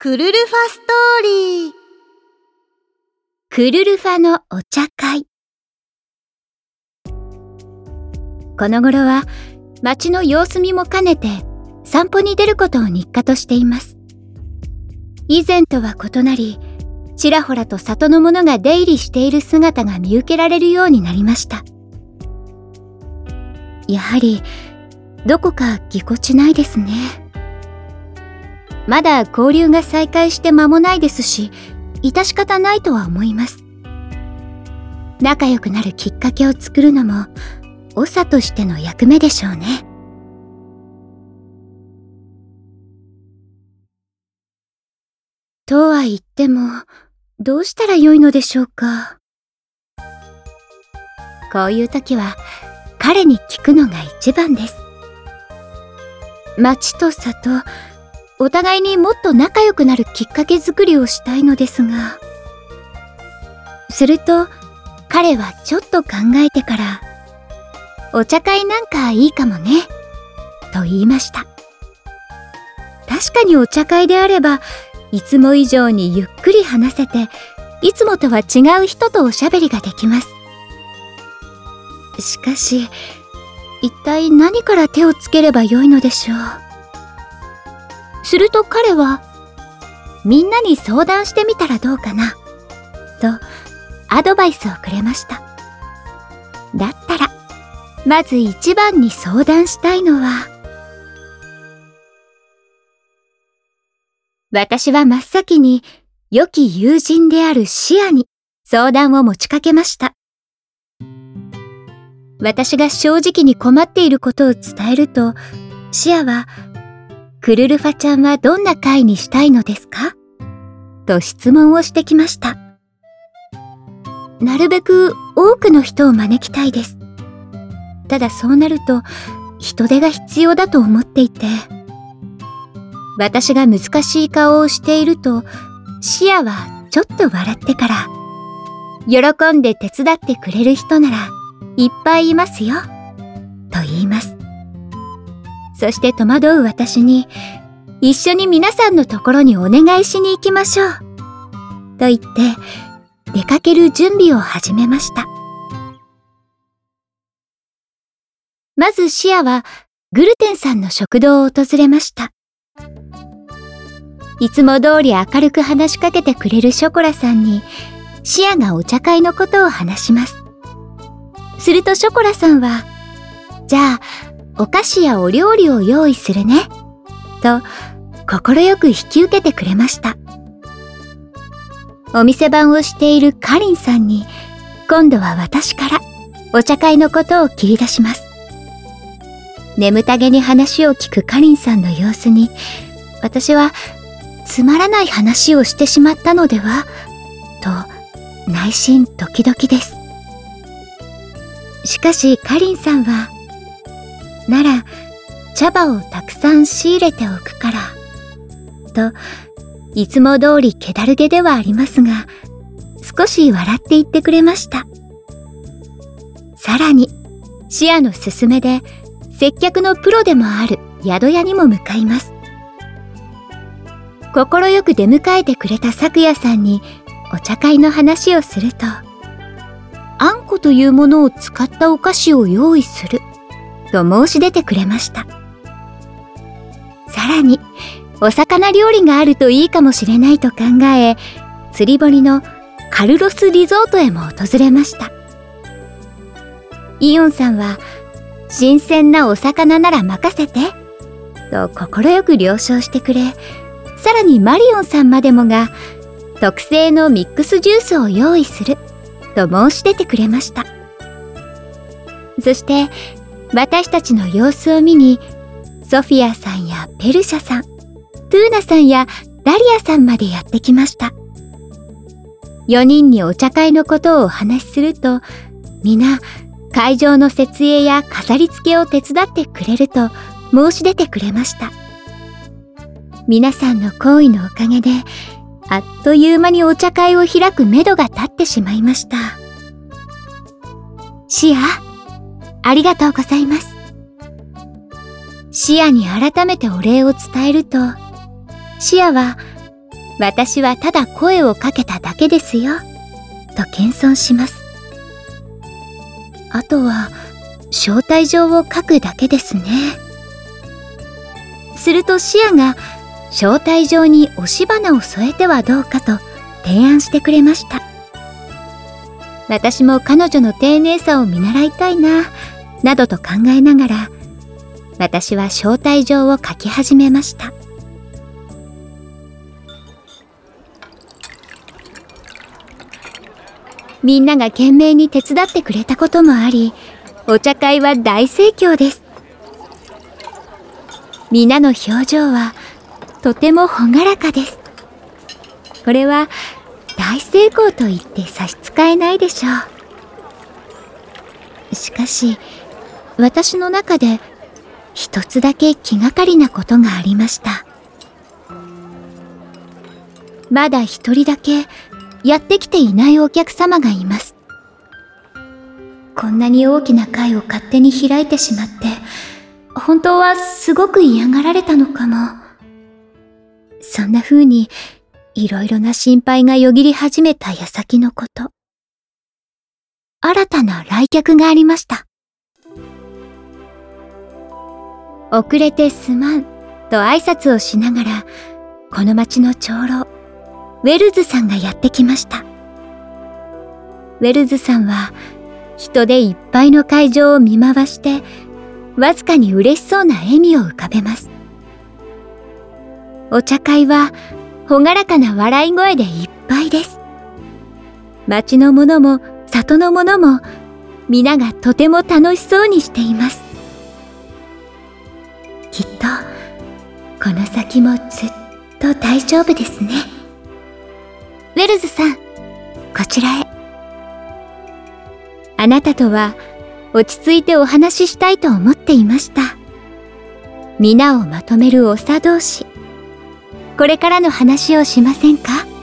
クルルファストーリー。クルルファのお茶会。この頃は街の様子見も兼ねて散歩に出ることを日課としています。以前とは異なりちらほらと里の者が出入りしている姿が見受けられるようになりました。やはりどこかぎこちないですね。まだ交流が再開して間もないですし致し方ないとは思います。仲良くなるきっかけを作るのも長としての役目でしょうね。とは言ってもどうしたらよいのでしょうか。こういう時は彼に聞くのが一番です。町と里お互いにもっと仲良くなるきっかけ作りをしたいのですが。すると彼はちょっと考えてからお茶会なんかいいかもねと言いました。確かにお茶会であればいつも以上にゆっくり話せていつもとは違う人とおしゃべりができます。しかし一体何から手をつければよいのでしょう？すると彼はみんなに相談してみたらどうかなとアドバイスをくれましただったらまず一番に相談したいのは私は真っ先に良き友人であるシアに相談を持ちかけました。私が正直に困っていることを伝えると、シアは、クルルファちゃんはどんな会にしたいのですか？と質問をしてきました。なるべく多くの人を招きたいです。ただそうなると、人手が必要だと思っていて、私が難しい顔をしていると、シアはちょっと笑ってから、喜んで手伝ってくれる人ならいっぱいいますよ、そして戸惑う私に、一緒に皆さんのところにお願いしに行きましょう、と言って、出かける準備を始めました。まずシアはグルテンさんの食堂を訪れました。いつも通り明るく話しかけてくれるショコラさんに、シアがお茶会のことを話します。するとショコラさんは、じゃあ、お菓子やお料理を用意するね。と、快く引き受けてくれました。お店番をしているカリンさんに、今度は私からお茶会のことを切り出します。眠たげに話を聞くカリンさんの様子に、私はつまらない話をしてしまったのではと内心ドキドキです。しかしかりんさんは、なら茶葉をたくさん仕入れておくから、といつも通り気だるげではありますが、少し笑って言ってくれました。さらに、視野の勧めで接客のプロでもある宿屋にも向かいます。快く出迎えてくれた咲夜さんにお茶会の話をすると、あんこというものを使ったお菓子を用意すると申し出てくれました。さらに、お魚料理があるといいかもしれないと考え、釣り堀のカルロスリゾートへも訪れました。イオンさんは、新鮮なお魚なら任せて、と快く了承してくれ、さらにマリオンさんまでもが特製のミックスジュースを用意すると申し出てくれましたそして私たちの様子を見にソフィアさんやペルシャさんトゥーナさんやダリアさんまでやってきました4人にお茶会のことをお話しすると皆会場の設営や飾り付けを手伝ってくれると申し出てくれました皆さんの好意のおかげで、あっという間にお茶会を開くめどが立ってしまいました。シア、ありがとうございます。シアに改めてお礼を伝えると、シアは私はただ声をかけただけですよ。と謙遜します。あとは、招待状を書くだけですね。するとシアが招待状に押し花を添えてはどうかと提案してくれました。私も彼女の丁寧さを見習いたいな、などと考えながら、私は招待状を書き始めました。みんなが懸命に手伝ってくれたこともあり、お茶会は大盛況です。皆の表情はとても朗らかです。これは大成功と言って差し支えないでしょう。しかし、私の中で一つだけ気がかりなことがありました。まだ一人だけやってきていないお客様がいます。こんなに大きな会を勝手に開いてしまって、本当はすごく嫌がられたのかも。そんな風に、いろいろな心配がよぎり始めた矢先のこと。新たな来客がありました。遅れてすまん、と挨拶をしながら、この町の長老、ウェルズさんがやってきました。ウェルズさんは人でいっぱいの会場を見回して、わずかに嬉しそうな笑みを浮かべます。お茶会は朗らかな笑い声でいっぱいです。町の者も里の者も皆がとても楽しそうにしています。きっとこの先もずっと大丈夫ですね。ウェルズさん、こちらへ。あなたとは落ち着いてお話ししたいと思っていました。皆をまとめる長同士。これからの話をしませんか？